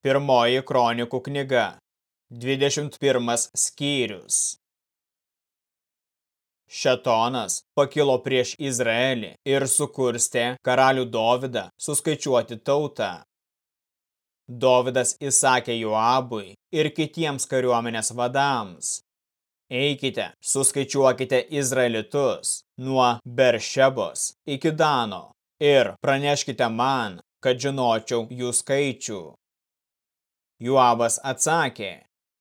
Pirmoji kronikų knyga, 21 skyrius. Šetonas pakilo prieš Izraelį ir sukurstė karalių Dovydą suskaičiuoti tautą. Dovydas įsakė Joabui ir kitiems kariuomenės vadams. Eikite, suskaičiuokite Izraelitus nuo Beršebos iki Dano ir praneškite man, kad žinočiau jų skaičių. Juabas atsakė,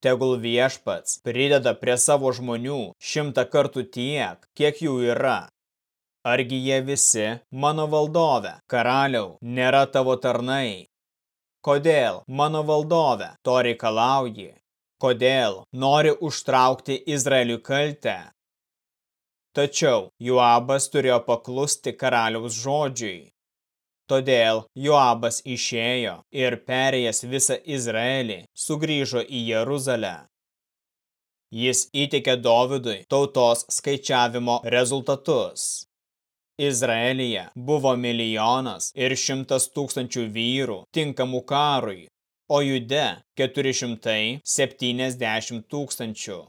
tegul viešpats prideda prie savo žmonių šimtą kartų tiek, kiek jų yra. Argi jie visi mano valdove, karaliau, nėra tavo tarnai? Kodėl mano valdove to reikalauji? Kodėl nori užtraukti Izraelių kaltę? Tačiau Juabas turėjo paklusti karaliaus žodžiui. Todėl Joabas išėjo ir perėjęs visą Izraelį sugrįžo į Jeruzalę. Jis įtikė Dovidui tautos skaičiavimo rezultatus. Izraelyje buvo milijonas ir šimtas tūkstančių vyrų tinkamų karui, o jude 470 tūkstančių.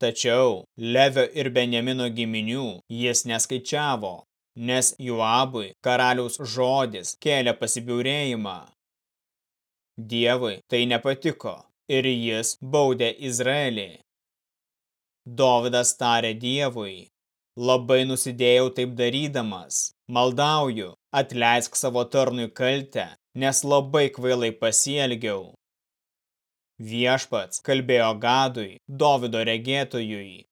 Tačiau Levio ir Benjamino giminių jis neskaičiavo, nes Juabui karaliaus žodis kėlė pasibiaurėjimą. Dievui tai nepatiko ir jis baudė Izraelį. Dovydas tarė Dievui, labai nusidėjau taip darydamas, maldauju, atleisk savo tarnui kaltę, nes labai kvailai pasielgiau. Viešpats kalbėjo Gadui, Dovido regėtojui,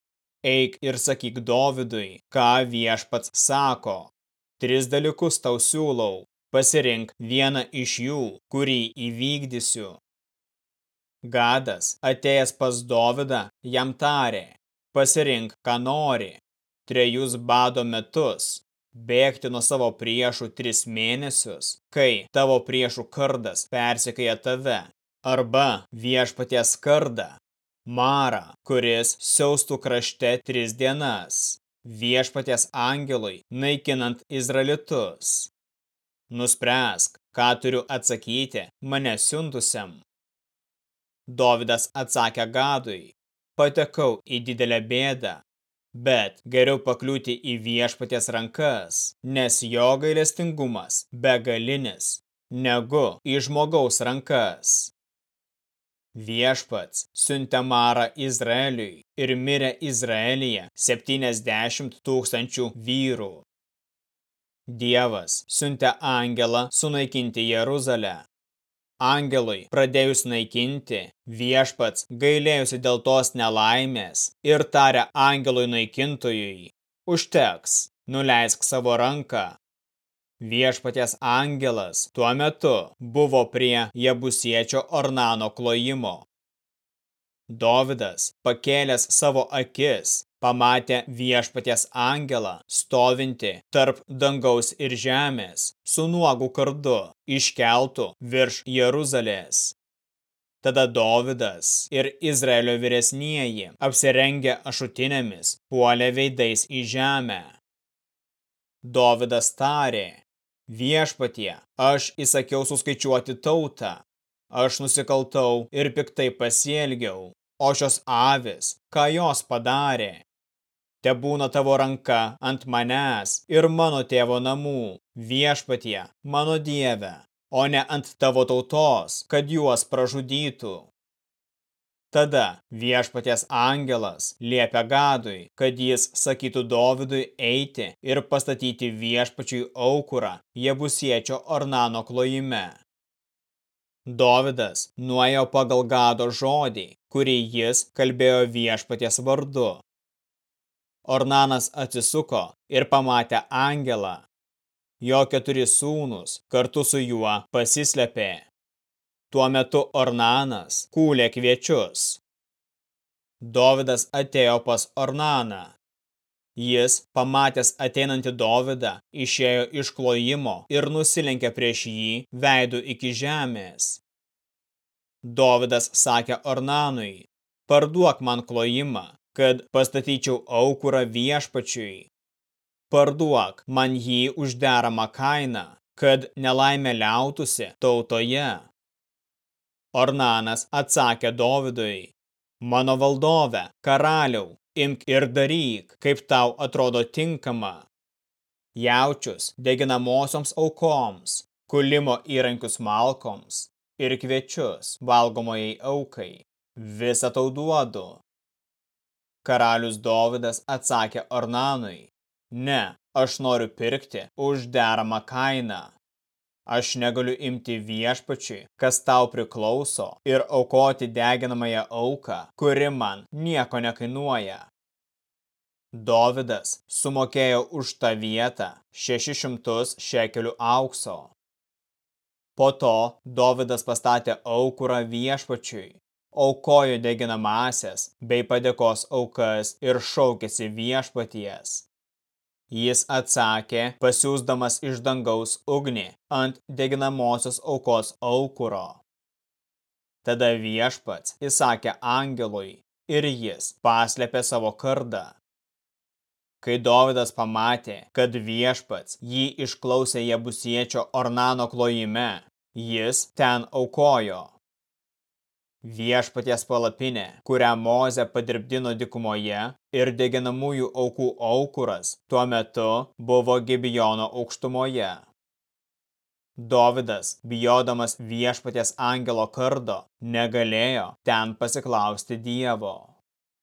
Eik ir sakyk Dovidui, ką viešpats sako. Tris dalykus tau siūlau, pasirink vieną iš jų, kurį įvykdysiu. Gadas, atėjęs pas Dovydą, jam tarė, pasirink, ką nori, trejus bado metus, bėgti nuo savo priešų tris mėnesius, kai tavo priešų kardas persikėja tave, arba viešpaties kardą, Marą, kuris siaustų krašte tris dienas, viešpaties angelui naikinant Izraelitus. Nuspręsk, ką turiu atsakyti mane siuntusiam. Dovydas atsakė Gadui, patekau į didelę bėdą, bet geriau pakliūti į viešpaties rankas, nes jo gailestingumas begalinis, negu į žmogaus rankas. Viešpats siuntė Marą Izraeliui ir mirė Izraelyje 70 tūkstančių vyrų. Dievas siuntė angelą sunaikinti Jeruzalę. Angelui pradėjus naikinti, viešpats gailėjusi dėl tos nelaimės ir tarė angelui naikintojui, užteks, nuleisk savo ranką Viešpaties angelas tuo metu buvo prie Jebusiečio Ornano klojimo. Dovidas, pakėlęs savo akis, pamatė viešpaties angelą stovinti tarp dangaus ir žemės su nuogu kardu iškeltų virš Jeruzalės. Tada Dovidas ir Izraelio vyresnieji apsirengę ašutinėmis puolė veidais į žemę. Dovidas tarė, Viešpatie, aš įsakiau suskaičiuoti tautą. Aš nusikaltau ir piktai pasielgiau, o šios avis, ką jos padarė? Te būna tavo ranka ant manęs ir mano tėvo namų, viešpatie, mano dieve, o ne ant tavo tautos, kad juos pražudytų. Tada viešpaties angelas liepia Gadui, kad jis sakytų Dovidui eiti ir pastatyti viešpačiui aukurą Jebusiečio Ornano klojime. Dovidas nuėjo pagal Gado žodį, kurį jis kalbėjo viešpaties vardu. Ornanas atsisuko ir pamatė angelą. Jo keturi sūnus kartu su juo pasislėpė. Tuo metu Ornanas kūlė kviečius. Dovidas atėjo pas Ornaną. Jis, pamatęs ateinantį Dovydą, išėjo iš klojimo ir nusilenkė prieš jį veidų iki žemės. Dovydas sakė Ornanui, parduok man klojimą, kad pastatyčiau aukurą viešpačiui. Parduok man jį už deramą kainą, kad nelaimė liautusi tautoje. Ornanas atsakė Dovidui, mano valdove, karaliau, imk ir daryk, kaip tau atrodo tinkama. Jaučius deginamosioms aukoms, kulimo įrankius malkoms ir kviečius valgomojai aukai. Visą tau duodu. Karalius Dovidas atsakė Ornanui, ne, aš noriu pirkti už deramą kainą. Aš negaliu imti viešpačiui, kas tau priklauso, ir aukoti deginamąją auką, kuri man nieko nekainuoja. Dovidas sumokėjo už tą vietą 600 šekelių aukso. Po to Dovidas pastatė aukurą viešpačiui, aukojo deginamasias bei padėkos aukas ir šaukėsi viešpaties. Jis atsakė, pasiūsdamas iš dangaus ugnį ant deginamosios aukos aukuro. Tada viešpats įsakė angelui ir jis paslėpė savo kardą. Kai Dovydas pamatė, kad viešpats jį išklausė jebusiečio Ornano klojime, jis ten aukojo. Viešpaties palapinė, kurią Moze padirbdino dikumoje ir deginamųjų aukų aukuras, tuo metu buvo Gibijono aukštumoje. Dovidas, bijodamas viešpaties angelo kardo, negalėjo ten pasiklausti Dievo.